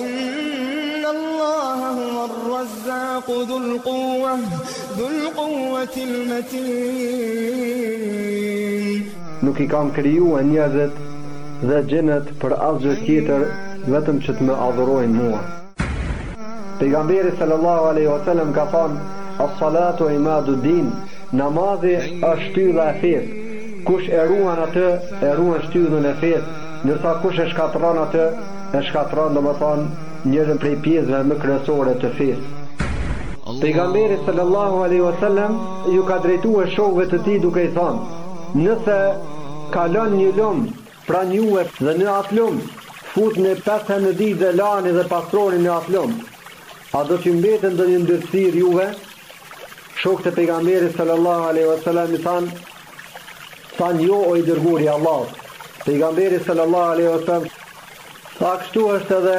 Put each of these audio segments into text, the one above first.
Inna Allaha huwa ar-Razzaqu dhul-Quwwati al-Matin. Nuk i kam krijue njerëzit dhe xhinët për asgjë tjetër vetëm që të më adhurojnë mua. Pejgamberi sallallahu alaihi wasallam ka thanë: "As-salatu imaduddin", namazi është shtylla e fesë. Kush e ruan atë, e ruan shtyllën e fesë, ndërsa kush e shkatërron atë, E shkatërron domethënë njërën prej pjesëve më kryesore të fesë. Pejgamberi sallallahu alejhi wa sallam ju ka drejtue shokve të tij duke i thonë, Nëse kalon një lum pranë juve dhe në atë lum futni pesë herë në ditë dhe lani dhe pastroni në atë lum, a do t'ju mbetë ndonjë ndyrësirë juve? Shokët e Pejgamberit sallallahu alejhi wa sallam i thanë, Thanë, Jo, o i Dërguari i Allahut! Pejgamberi sallallahu alejhi ve sellem tha, Kështu është edhe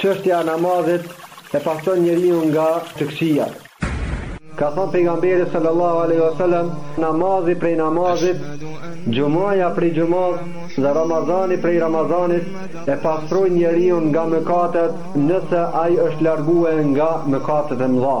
çështja e namazit, e pastron njeriun nga të këqija. Ka thonë Pejgamberi sallallahu alejhi ve sellem, Namazi prej namazit, xhumaja prej xhumasë dhe Ramazani prej Ramazanit e pastrojnë njeriun nga mëkatet nëse ai është largue nga mëkatet e mëdha.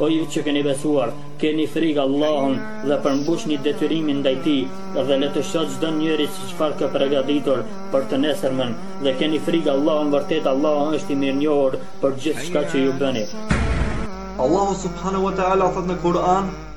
O ju që keni besuar, keni frikë Allahun dhe përmbushni detyrimin ndaj Tij, dhe le të shohë çdo njeri si çfarë ka pregaditur për të nesërmen, dhe keni frikë Allahun vërtet Allahu është i mirënjohur për gjithçka që ju bëni. Allahu subhanahu wa ta'ala thot në Kur'an,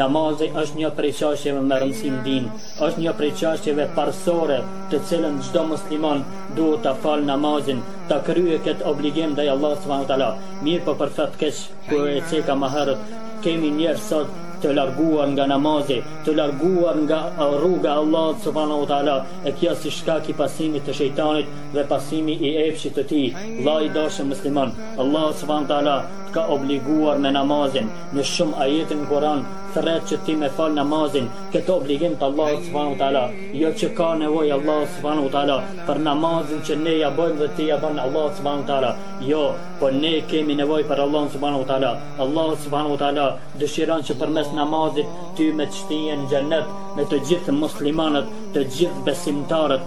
Namazi është një prej çështjeve me rëndësi në din, është një prej çështjeve parësore, të cilën çdo musliman duhet ta falë namazin, ta kryejë këtë obligim ndaj Allahut subhanuhu teala. Mirëpo për fat të keq, ku e ceka ma herët, kemi njerëz sot të larguar nga namazi, të larguar nga rruga e Allahut subhanahu wa taala, e kjo si shkak i pasimit të shejtanit dhe pasimi i epshit të tij. Vlla i dashur musliman, Allahu subhanahu wa taala të ka obliguar me namazin, Në shumë ajete në Kur'an thrret që ti me fal namazin, këtë obligim të Allahut subhanahu teala, jo që ka nevojë Allahu subhanahu teala për namazin që ne ja bojmë dhe ti ja bon Allahut subhanahu teala. Jo, po ne kemi nevojë për Allahun subhanahu teala. Allahu subhanahu teala dëshiron që përmes namazit ty me t'shti në xhenet me të gjithë muslimanët, të gjithë besimtarët.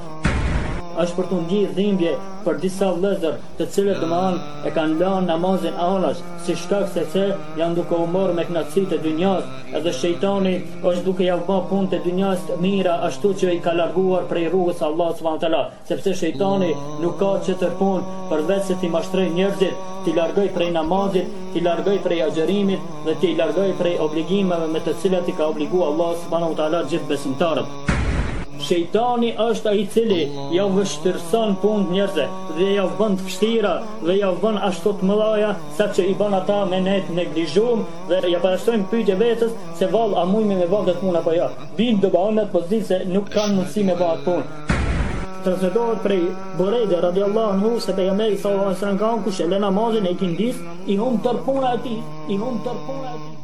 Është për t'u ndi dhimbje për disa vëllezër të cilët domethënë e kanë lanë namazin anash si shkak sepse janë duke u marrë me kënaqësitë e dynjasë edhe shejtani është duke ia ba punët e dynjasë të mira ashtu që i ka larguar prej rrugës së Allahut subhanahu teala sepse shejtani nuk ka tjetër punë përveç se t'i mashtrojë njerëzit t'i largojë prej namazit t'i largojë prej agjërimit dhe t'i largojë prej obligimeve me të cilat i ka obligu Allahu subhanahu teala gjithë besimtarët Shejtani është ai i cili jav vështirëson punët njerëzve dhe jav bon të vështira dhe jav bon ashtu të mëdhaja saqë i bën ata me neglizhu dhe ja parashtrojnë pyetje vetes se vallë a mujmë me ba këtë punë apo jo. Binden a po binden se nuk kanë mundësi me ba atë punë. Transmetohet prej Burejde radijallahu anhu se pejgamberi sallallahu alaihi wasallam ka thënë kush e lë namazin e ikindisë i humb tërë puna e tij, i humb tërë puna e tij.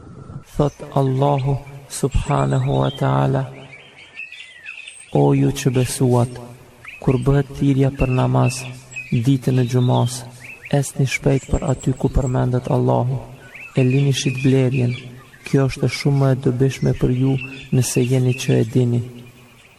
Thotë Allahu subhanehu wa ta'ala, O ju që besuat, kur bëhet thirrja për namaz, ditën e Xhumasë, ecni shpejt për aty ku përmendet Allahu, e lini shitblerjen, kjo është shumë më e dobishme për ju nëse jeni që e dini.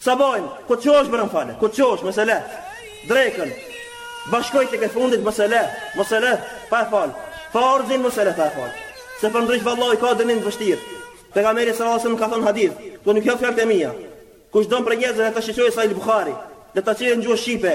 Sabahin, kur të çohesh bare fale, kur të çohesh, mos e le, drekën, bashkoje tek e fundit, mos e le, mos e le pa e falë farzin, mos e le pa e falë, se përndryshe vallahi, ka dënim të vështirë, Pejgamberi sallallahu alaihi wasallam ka thonë hadith, po nuk janë fjalët e mija, kush don prej njerëzve le ta shiqojë Sahih Buhari, le ta kqyrë në gjuhë Shqipe,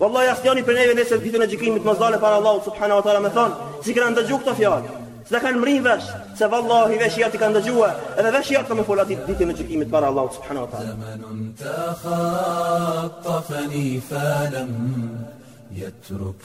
Wallahi asnjëri prej neve nesër ditën e gjykimit mos t'dalë para Allahut subhanahu wa taala me thon, s'i kam ndëgju këto fjalë. S'ta kam marr vesh, se vallahi veshi jot i ka dëgjue, edhe veshi jot ka me fol at ditë ditën e gjykimit para Allahut subhanahu wa taala. Zamanun ta khattafani falam yatruk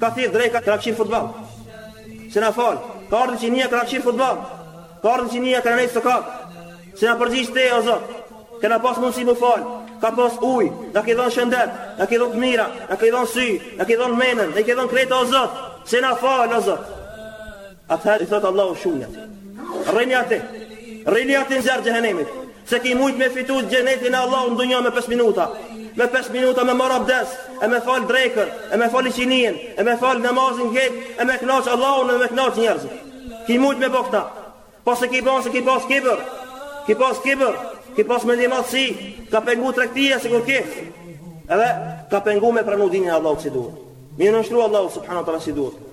Ka thirr dreka kena kqyr futboll. S'jena fal. Ka ardh iqinia kena kqyr futboll. Ka ardh iqinia kena nejt sokak. S't'jena përgjigj ty o Zot. Kena pas mundësi mu fal. Ka pas uj, na ke dhënë shëndet, na ke dhënë të mira, na ke dhënë sy, na ke dhënë menën, na ke dhënë krejta o Zot. S'jena fal o Zot. Atëherë i thotë Allahu shtini atë. Rreni atë. Rreni atë në zjarr t'xhehenemit. Se ki mujtë me fitu ti xhenetin e Allahut në dunja me 5 minuta. Me 5 minuta me marë abdes, e me falë drekën, e me falë iqinien, e me falë namazin tjetër, e me knaqë Allahun e me knaqë njerëzit. Ki mujtë me ba këta. Po s'e ki ba se ki pas kibër. Ki pas kibër. Ki pas mendjemadhsi. T'ka pengu tregtia sikur ki. Edhe ka pengu me pranu dinin e Allahut si duhet. Me iu nënshtru Allahut subhanahu wa taala si duhet.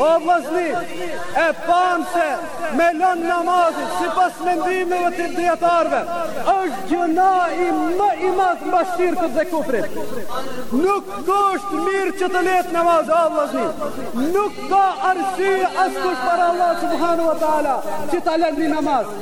O vllazni, e pamë se me lënë namazin, sipas mendimeve të dijetarëve, është gjynahi më i madhë mbas shirkut dhe kufrit. Nuk osht mirë që të lehet namazi, o vllazni. Nuk ka arsye askush para Allahut subhanehu wa ta'ala që ta len një namaz.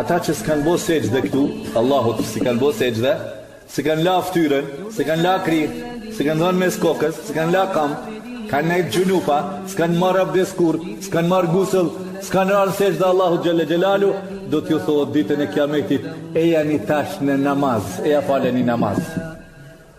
Ata që s'kanë bo sexhde këtu, Allahut, s'i kanë bo sexhde, s'e kanë la ftyrën, s'i kanë la krihët, s'i kanë dhënë mes'h kokës, s'i kanë la kamt, kanë nejtë xhunupa, s'kanë marrë abdes kurrë, s'kanë marrë gusëll, s'kanë ranë sexhde Allahut Xhelle Xhelaluhu, do t'ju thohet ditën e kiametit, ejani tash në namaz, eja faleni namaz.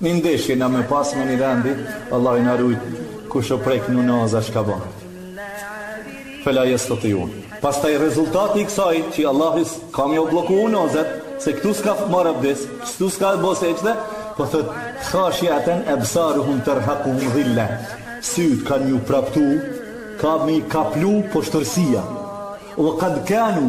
Ni ndeshje na me pas me ni vendi Allahi na rujt kush u prek nu naza çka ban fela jestatiun pastaj rezultati i ksaj qi Allahi ska me u blloku nazat se ktu ska mar abdes ktu ska bo sejdë po thot khashiaten absaruhum tarhaquhum dhilla syt kan ju praptu ka me i kaplu poshtërsia o kad kanu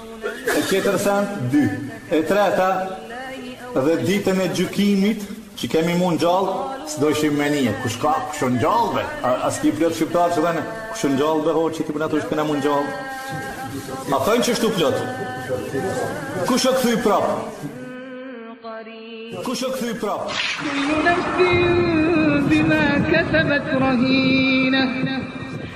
E tjetër sen, dy. E treta dhe ditën e gjykimit që kemi m'u ngjallë, s'dojshin me nije. Kush ka, kush u ngjall, be? A, a s'ki plot shqiptarë që thonë, kush u ngjall, be, ho, që ti po na thu që kena m'u ngjallë? A thonë qeshtu plot? Kush o kthy prapë? Kush o kthy prapë? Kush o kthy prapë?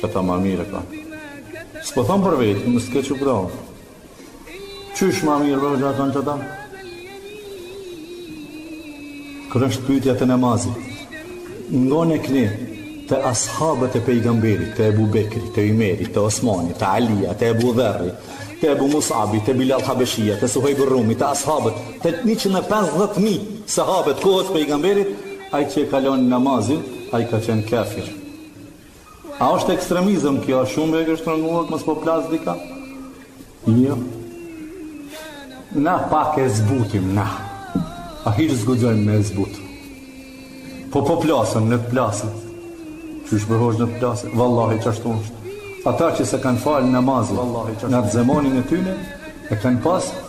Këta ma mirë e ka. S'po thom për vete, më s'ke që pra. Qysh ma mirë dhe gja kanë këta? Kur është pytja te namazi, ngone kënë te ashabët e pejgamberit, te Ebu Bekri, te Ymeri, te Osmani, te Alia, te Ebu Dherri, te Ebu Musabi, te Bilal Habeshia, te Suhejb Rumi, te ashabët, te 150.000 sahabët e kohës pejgamberit, ai që e ka lon namazit, Ai ka qenë kafir. A është ekstremizëm kjo? A shumë e ke shtrënguar mos po plas dikush? Jo. Na pak e zbutim, na. A hiç s'guxojmë me e zbut. Po po plasën, le të plasën. Kush për hosh le të plasën. Vallahi qashtu është. Ata që s'e kanë falë namazin, n'at zemonin e tyne, e kanë pasë,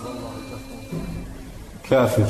kafir.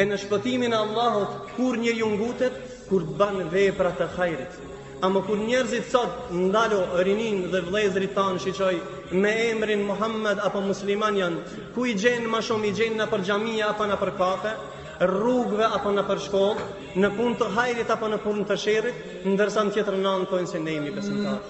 E në shpëtimin e Allahut kur njeriu ngutet kur ban vepra të hajrit. Amo kur njerëzit sot ndalu rininë dhe vëllezërit tanë shiqoji me emrin Muhammed apo muslimanë janë, ku i gjen ma shumë i gjen nëpër xhamia apo nëpër kafe, rrugëve apo nëpër shkollë, në punë të hajrit apo në punë të sherrit, ndërsa në tjetrën anë thojnë se ne jemi besimtarë.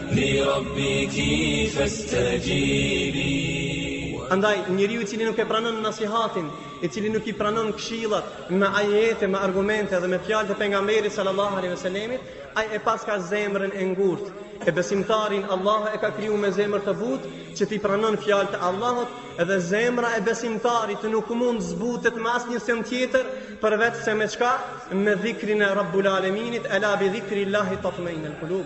Andaj, njeriu i cili nuk e pranon nasihatin, i cili nuk i pranon këshillat me ajete, me argumente edhe me fjalët e pejgamberit sallallahu alaihi wasallamit, ai e paska zemrën e ngurtë. E besimtarin Allahu e ka kriju me zemër të butë që t'i pranon fjalët e Allahut edhe zemra e besimtarit nuk mund zbutet me asnjë sen tjetër përveç se me çka me dhikrin e Rabbul Aleminit, ela bi dhikrillahi tatmainul qulub.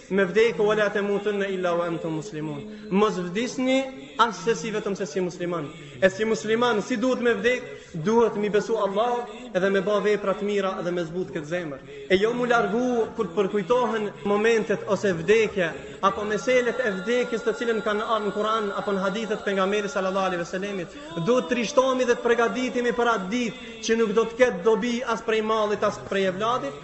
Me vdek wala temutunna illa wa antum muslimun. Mos vdisni assesi vetëm se si muslimanë. E si musliman si duhet me vdek? Duhet me i besu Allahut edhe me ba vepra të mira edhe me zbut këtë zemër. E jo m'u largu kur të përkujtohen momentet ose vdekje apo meselet e vdekjes të cilat kanë ardh në Kur'an apo në hadithet e pejgamberit sallallahu alaihi wasallam. Duhet të trishtohemi dhe të përgatitemi për atë ditë që nuk do të ketë dobi as prej mallit as prej evladit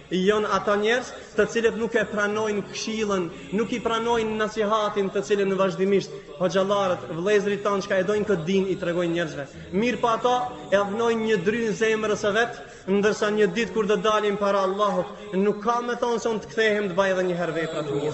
Janë ata njerëz të cilët nuk e pranojnë këshillën, nuk i pranojnë nasihatin të cilën vazhdimisht hoxhallarët, vëllezërit tanë që e dojnë këtë din i tregojnë njerëzve. Mirëpo ata e vnojnë një drynë zemrës së vet, ndërsa një ditë kur do të dalin para Allahut, nuk ka me thonë se unë të kthehem të baj edhe një herë vepra të mira.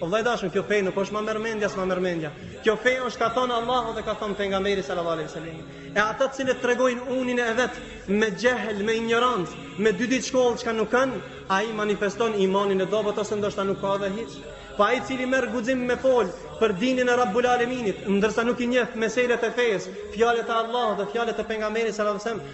O vëlla i dashur, kjo fe nuk është ma merr mendja, s'ma merr mendja. Kjo fe është ka thënë Allahu dhe ka thënë pejgamberi sallallahu alaihi wasallam. E ata të cilët tregojnë unin e vet me xhehl, me injorancë, me dy ditë shkollë çka nuk kanë, ai manifeston imanin e dobët ose ndoshta nuk ka edhe hiç. Po ai i cili merr guxim me fol për dinin e Rabbul Aleminit, ndërsa nuk i njeh meselet e fesë, fjalët e Allahut dhe fjalët e pejgamberit sallallahu alaihi wasallam,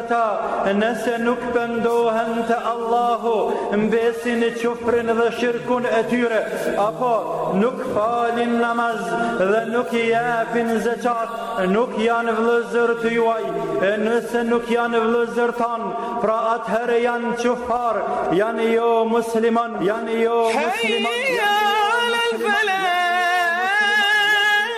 Ata, nëse nuk pendohen te Allahu, mbesin në kufrin dhe shirkun e tyre, apo nuk falin namaz dhe nuk japin zeqat, nuk janë vëllezër tuaj, e nëse nuk janë vëllezër tanë, pra atëherë janë qufar, janë jo musliman, janë jo musliman. Hayya alal falah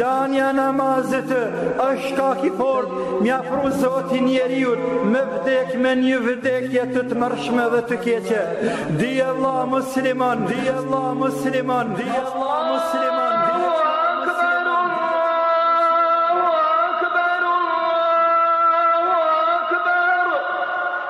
Lanja e namazit është shkak i fort me ia afru zoti njeriut me vdek me një vdekje të tmerrshme dhe të keqe. Dije vlla musliman, dije vlla musliman, dije vlla musliman.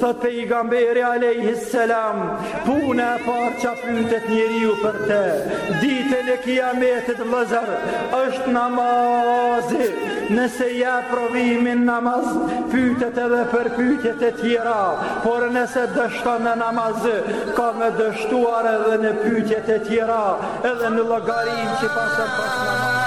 Thot pejgamberi alejhi selam, puna e parë që pyetet njeriu për të ditën e kiametit vëllazër është namazi. Nëse jep provimin në namaz, pyetet edhe për pyetjet e tjera, por nëse dështon në namaz, ka me dështuar edhe në pyetjet e tjera, edhe në llogarinë që pason pas namazit.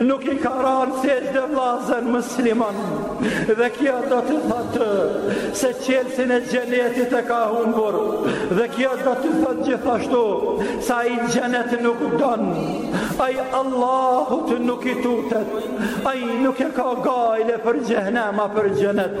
Nuk i ka ranë sexhde vllazën musliman Dhe kjo do të thotë Se çelsin e xhenetit e ka humbur Dhe kjo do të thotë gjithashtu Se ai xhenet nuk don Ai Allahut nuk i tutet Ai nuk e ka gajle për xhehnem a për xhenet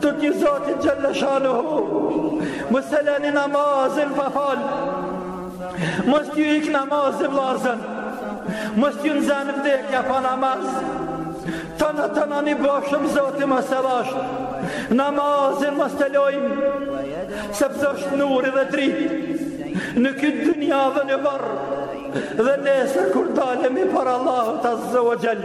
Tutju Zotit xhelle shanuhu, mos e leni namazin pa falë, mos t'ju ik namazi vllazën, mos t'ju nxenë vdekja pa namaz, tona tona i bofshim Zoti mos e dhashtë, namazin mos ta lojmë, sepse është nuri dhe dritë, në këtë dynja dhe në vorr, dhe nesër kur dalemi para Allahut azze ue xhel,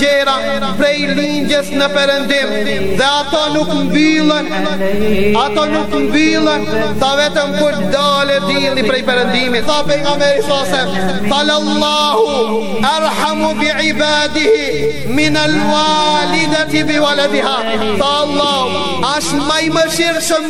gjera prej lindjes në perëndim dhe ato nuk mbyllen ato nuk mbyllen tha vetëm kur del dielli prej perëndimit tha Pejgamberi s.a.s lallahu arhamu bi ibadihi min al walidati bi waladiha tha Allahu asht ma i mëshirë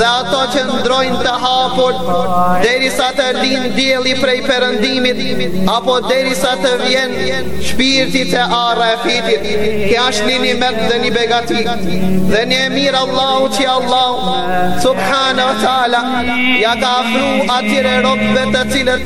dhe ato qëndrojnë të hapur derisa të lind dielli prej përëndimit apo derisa të vjen shpirti te ara e fytit kjo është një nimet dhe një begati dhe një e mirë Allahu që Allahu subhanahu wa taala ia ka ofru atyre robëve të cilët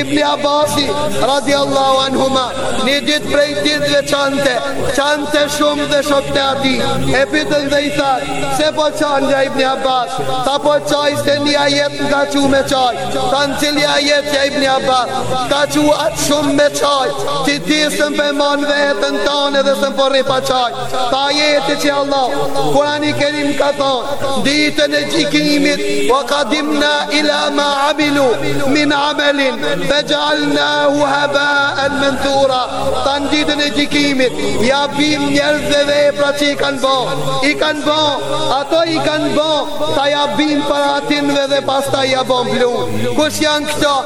Ibni Abasi, radi Allahu anhuma, një ditë prej ditëve qante, qante shumë dhe shokët e tij, e pytën dhe i thanë, pse po qan ja Ibni Abas, tha po qaj se një ajet më ka çu me qajt, thanë cili ajet ja Ibni Abas, të ka çu aq shumë me qajt, që ti s'mun po e man veten tane dhe s'mun po rri pa qajt, Tha ajeti që Allahu n'Kurani kerim ka thonë Ditën e gjikimit Wa kadimna ila ma amilu Min amelin Fe xhealnahu hebaen menthura Tha në ditën e gjikimit Ia bim njerëzve veprat që i kanë bo I kanë bo Ato i kanë bo Tha ia bim para atynve dhe pastaj ia bojm pluhn Kush janë këto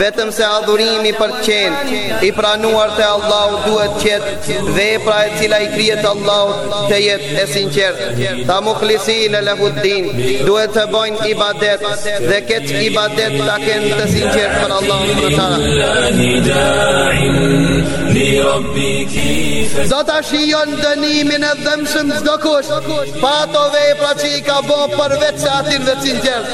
vetëm se adhurimi për të qenë i pranuar te Allahu duhet të jetë vepra e cila i kryhet Allahut të jetë e sinqertë. Tha mukhlisine lehuddin duhet të bëjnë ibadet dhe këtë ibadet ta kenë të sinqertë për Allahun subhanahu wa taala. Do ta shijon dënimin e dhëmshëm çdo kush për ato vepra që i ka bërë përveç atynve t'sinqertë.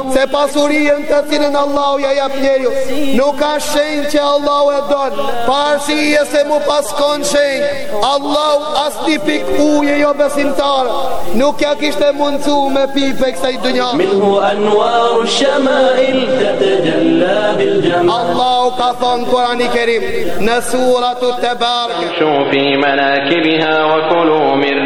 Se pasurinë të cilën Allahu ia jep njeriut, nuk a shenjë që Allahu e don, për arsye se me pas kon shenjë. Allahu as një pik ujë jo besimtar, nuk ia kishte mundësu me pi prej kësaj dynjaje. Minhu anwaru shamail tatajalla bil jamal. Allahu ka thënë n'Kurani Kerim në suratu Tabarak. Famshu fi manakibiha wa kulu min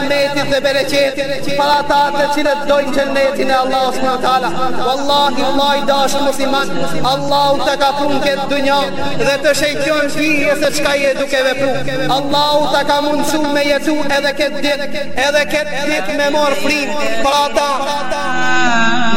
rahmetit dhe bereqetit për ata të cilët dojnë xhennetin e Allahut subhanahu wa taala Wallahi vëlla i dashur musliman Allahu të ka pru n'këtë dunja dhe të sheh ty se çka je duke vepru Allahu ta ka mundësu me jetu edhe këtë dit edhe këtë dit me marr frymë për ata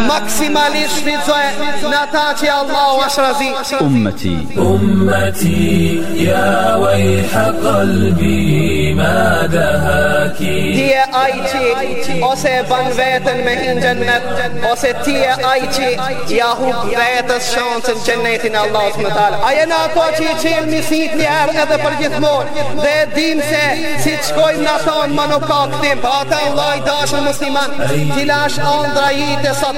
maksimalisht shfrytëzoje n'ata që Allahu asht razi Ummeti Ummeti Ja wejha kalbi Ma dahaki Ti je ai qi Ose e ban veten me hi n'xhennet Ose ti je ai qi Ja hup vetes shansën xhennetin Allahu subhanahu wa taala A jena ato që i kena nisë një herë edhe për gjithmon Dhe e dim se si të shkojmë n'ato anë Ma nuk ka kthim Pa ta vlla i dashur musliman T'i lash andrrat i të sot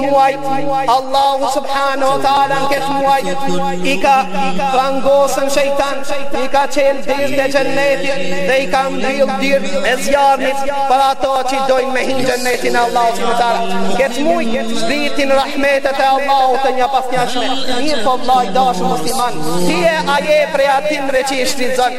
muajit, Allahu subhanahu wa taala në këtë muaj i ka prangos shejtan, i ka çel dyrt e xhennetit dhe i ka mbyll dyrt e zjarrit për ato që dojnë me hi n'xhennetin e Allahu subhanahu wa taala. N'këtë muaj zbritin rahmetet e Allahut të njëpasnjëshme. Mirëpo vllai dashur musliman, ti a je prej atyne që i shfrytëzon.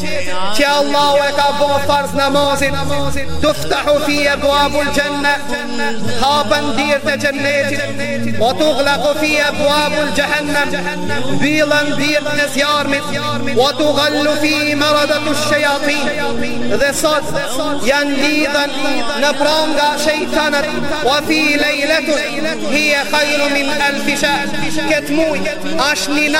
كي الله يكبر فرض نماز تفتح في أبواب الجنة هابا دير تجنيت وتغلق في أبواب الجهنم بيلا دير نسيار وتغل في مردة الشياطين ذي صد يندي نبران أمضى شيطنا وفي ليلة هي خير من ألف شهر كتموي أشننا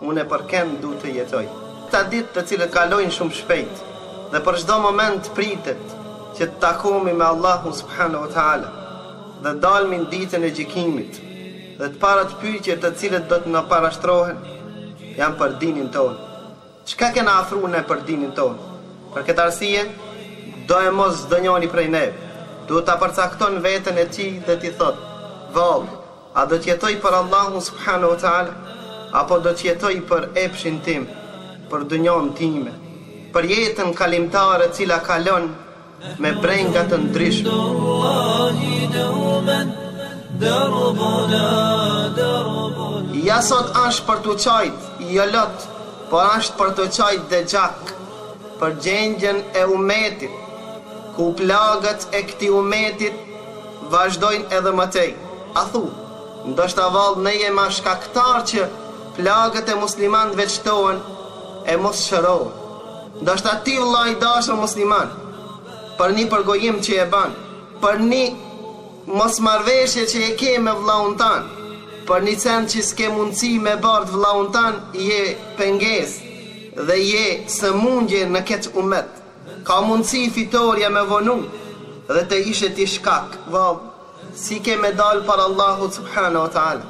Unë për ken du të jetoj. Këta ditë të cilët kalojnë shumë shpejt dhe për çdo moment pritet që të takohemi me Allahun subhane u teala dhe dalmi në ditën e gjykimit dhe të parat pyetje të cilët do të na parashtrohen janë për dinin tonë çka kena afru ne për dinin tonë për këtë arsye doemos çdonjoni prej neve duhet ta përcakton veten e tij dhe t'i thotë vallë A do të jetoj për Allahun subhane u teala, apo do të jetoj për epshin tim, për dynjanë time, për jetën kalimtare e cila kalon me brenga të ndryshme? Ja sot është për t'u qajt, jo lot, por është për t'u qajt dhe gjak, për gjendjen e umetit, ku plagët e këtij umetit, Vazhdojnë edhe më tej, A thu, ndoshta vallë ne jema shkaktarë që plagët e muslimanëve çtohen e mos shërohen. Ndoshta ti vëlla i dashur musliman, për ni përgojim që e ban, për ni mosmarrëveshje që e ke me vëllaun tanë, për ni cen që s'ke mundësi me bart vëllaun tan je pengesë dhe je sëmundje në ketë umet. Ka mundësi fitorja m'u vonu dhe të ishe ti shkak, vallë, si ke me dalë para Allahut subhanahu wa ta'ala.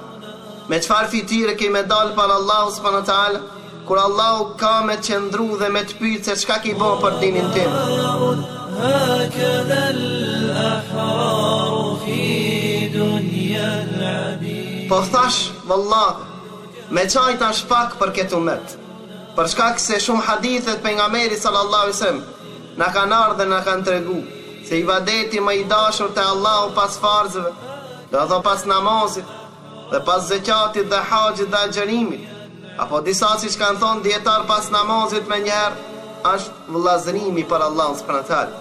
Me çfarë fytyre ke me dalë para Allahut subhanahu wa ta'ala, kur Allahu ka me të qëndru dhe me të pyet se çka ke bo për dinin tim. Po thash, vallahi, me qajt ashtë pak për ketë umet. Për shkak se shumë hadithe të Pejgamberit sallallahu alejhi ve sellem na kanë ardhë dhe na kanë tregu se ibadeti më i dashur te Allahu pas farzëve, do të thotë pas namazit dhe pas zeqatit dhe haxhit dhe agjërimit, apo disa siç kanë thënë dijetarë pas namazit menjëherë, është vëllazërimi për Allahun subhanehu ve teala.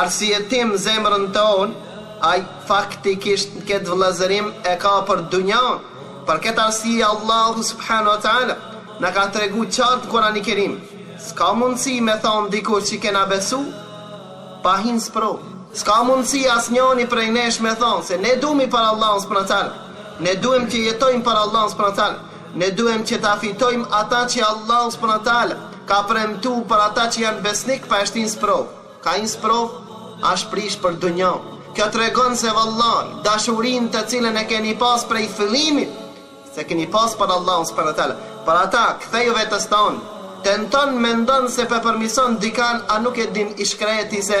Arsyetim zemrën tonë Ai faktikisht n'këtë vëllazërim e ka për dunjanë. Për këtë arsye Allahu subhanahu wa taala na ka tregu qartë në Kur'ani Kerim, S'ka mundësi me thonë dikush që kena besu pa hinë sprovë. S'ka mundësi asnjëri prej nesh me thonë se ne dumi për Allahun subhanahu wa taala, ne duhem që jetojmë për Allahun subhanahu wa taala. Ne duhem që ta fitojmë ata që Allahu subhana teala ka premtu për ata që janë besnik pa e shtin sprovë ka hi n'sprovë asht prish për dunja kjo tregon se vallahi dashurinë të cilën e keni pas prej fillimit s'e keni pas për Allahu subhana teala por ata ktheju vetes tonë tenton mendon se po e përmirëson dikan a nuk e din i shkreti se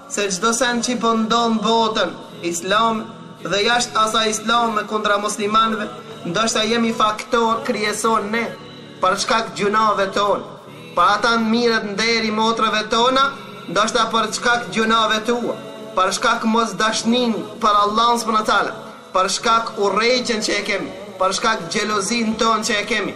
se çdo send qi po ndodh në botën islame dhe jashtë asaj islame kundra muslimanëve ndoshta jemi faktor kryesor ne për shkak gjynahve tonë për ata u mirret nderi motrave tona ndoshta për shkak gjynahve tua për shkak mos dashninë për Allahun subhanu teala Për shkak urrejtjen që e kemi, për shkak xhelozinë tonë që e kemi,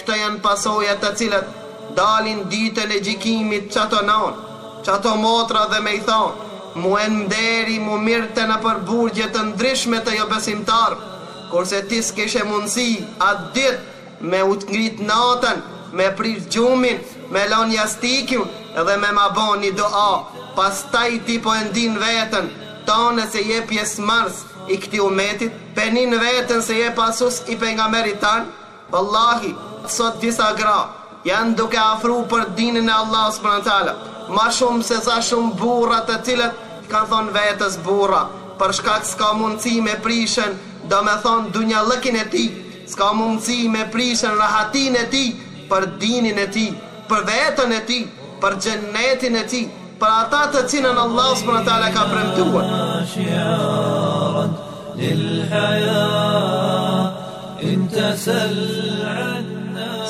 këto janë pasojat të cilat dalin ditën e gjikimit qato nanë, qato motra dhe me i thonë, m'u mirrke nderi, m'u mirrte nëpër burgje të ndryshme të jobesimtarëve, kurse ti s'kishe mundësi atë ditë, Me u ngrit natën, me prish gjumin, me lanë jastikin dhe me ma bo ni dua. Pastaj ti po e ndin veten tonë se je pjesëmarrës i këtij umetit, po e nin veten se je pasus i Pejgamberit tanë. Vallahi, sot disa gra janë duke afru për dinin e Allahut subhanahu wa ta'ala ma shumë se sa shumë burra të cilët i kanë thonë vetes burra për shkak s'ka mundësi me prishën domethënë dunjallëkin e tij S'ka mundësi me prishën rahatinë e tij për dinin e tij, për veten e tij, për xhennetin e tij, për ata të cilën Allahu subhanahu wa ta'ala ka premtuar.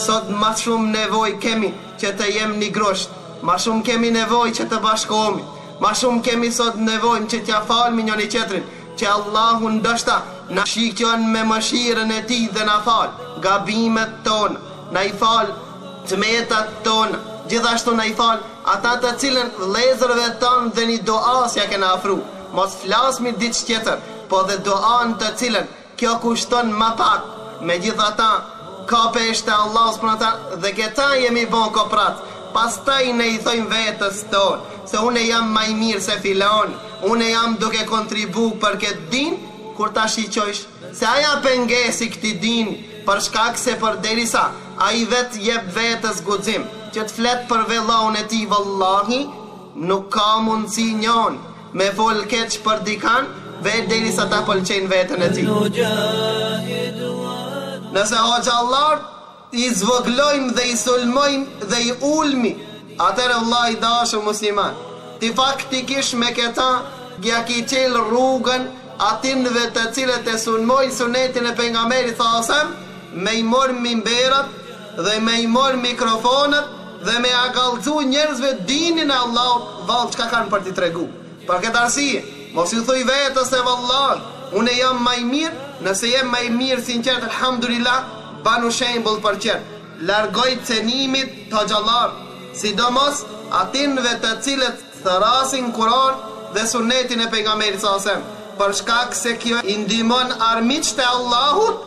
Sot ma shumë nevojë kemi që të jem ni grusht, ma shumë kemi nevojë që të bashkohemi, ma shumë kemi sot nevojë që t'ja falmi njoni tjetrin, Që Allahu ndoshta na shikon me mëshirën e Tij dhe na fal gabimet tona, na i fal të metat tona, gjithashtu na i fal ata të cilën vëllezërve tanë dhe një dua s'ja kena afru, mos flasmi diç tjetër, po edhe duanë të cilën kjo kushton ma pak, megjithatë Ka peshë te Allahu subhana wa taala dhe keta jemi bo koprat pastaj ne i thojm vetes ton se une jam ma i mir se filani une jam duke kontribu per ket din kur ta shiqojsh se ai a penges e kti dini per shkak se perderisa ai vet i jep vetes guxim që të flet per vellahun e tij vallahi nuk ka mundsi njoni Me fol keq për dikan vetë deri sa ta pëlqejnë veten e tij. Nëse hoxhallarët i zvogëlojmë dhe i sulmojmë dhe i ulmi, atëherë vëlla i dashur musliman, ti faktikisht me këta ja ki çel rrugën atinve të cilët e sulmojn sunetin e pejgamberit sallallahu alejhi wasallam me i mor mimberat, dhe me i mor mikrofonët dhe me ja kallxu njerëzve dinin e Allahut vallë çka kanë për ti tregu për këtë arsije mos i thuj vetes se vallahi une jam ma i mir nëse je ma i mir sinqert elhamdulilah banu shembull për qert largoju cenimit t'hoxhallarve sidomos atinve të cilët thërrasin kuran dhe sunetin e pejgamberit sallallah alejhi wasallam për shkak se kjo i ndihmon armiqt e Allahut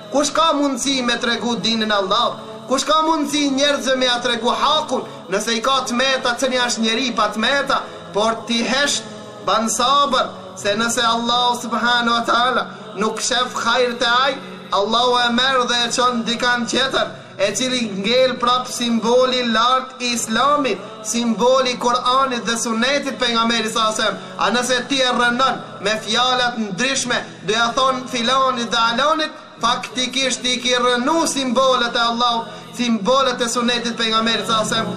Kush ka mundësi me tregu dinin e Allahut kush ka mundësi njerëzve me ja tregu hakun nëse i ka tmeta s'un asht njeri pa tmeta por ti hesht ban sabër se nëse Allahu subhane wa taala nuk shef hajr te ai Allahu e mer dhe e çon dikan tjetër i cili ngel prap simbol i lart i islamit, simbol i Kur'anit dhe Sunetit të Pejgamberit sallallâhu alejhi ve sellem, a nëse ti e rrënon me fjalë të ndryshme du ia thonë filanit dhe alanit, faktikisht ti i ke rrënu simbolet e Allahut, simbolet e Sunetit të Pejgamberit sallallâhu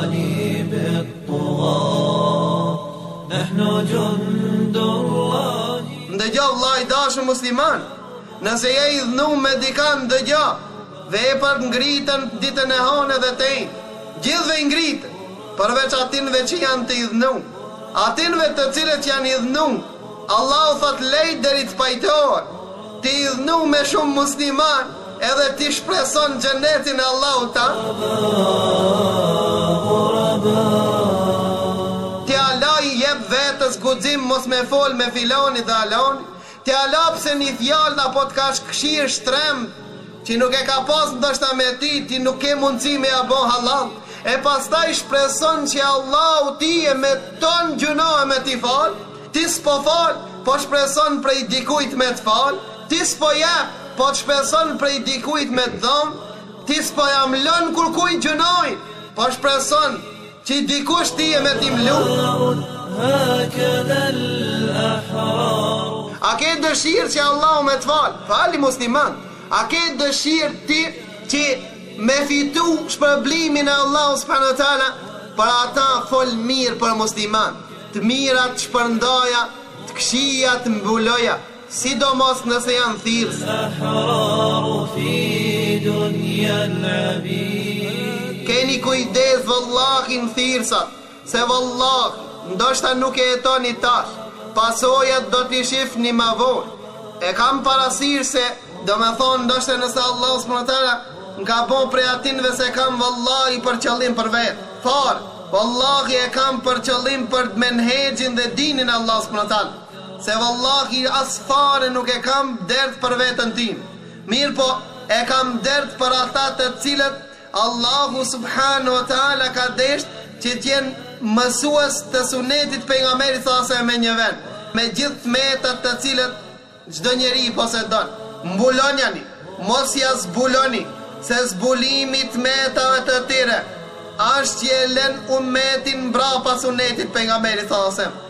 alejhi ve sellem. Ndëgjo vlla i dashur musliman, Nëse je idhnum me dikan dëgjo vepert ngriten ditën e hone dhe t'ejte gjithve i ngriten përveç atinve që jan të idhnum atinve të cilët jan idhnum Allahu thot leji deri të pajtohen ti idhnum me shum musliman edhe ti shpreson xhenetin e Allahut tja laj i jep vetes guxim mos me fol me filani dhe alani Tja lap se ni fjalë apo të ka këqyr shtremb qi nuk e ka pas ndoshta me ty ti nuk ke mundësi me ja bo hallall e pastaj shpreson qe Allahu ti jep e ton gjynahe me ti fal ti spo fal po shpreson prej dikujt me të fal ti spo jep po ti shpreson prej dikujt me të dhon ti spo ja mlon kurkujt gjynahin po shpreson Që dikush ti je me ti mlu. A ke dëshirë që Allahu me të falë? Fali muslimant. A ke dëshirë ti që me fitu shpërblimin e Allahu subhanahu wa taala? Për ata fol mirë për muslimant. Të mirat shpërndaja, të këqijat mbuloja. sidomos nëse janë thirrës. Keni kujdes vallahi n'thirrsat, se vallah ndoshta nuk e jetoni tash, pasojat do ti shifni ma vonë, e kam parasysh se, domethonë ndoshta nëse Allahu subhanu teala mka bo prej atinve s'e kam vallahi për qëllim për vet, por, vallahi e kam për qëllim për menhexhin dhe dinin e Allahu subhanu teala. se vallahi as fare nuk e kam dert për veten tim mirëpo e kam dert për ata të cilët Allahu subhanu o teala ka desht që t'jen mësues të sunetit Pejgamberit s.a.s. me një vend me gjith tmetat të cilët çdo njeri i posedon mbulonjani mos ja zbuloni se zbulimi i tmetave të tyre asht që e len umetin mbrapa sunetit Pejgamberit s.a.s.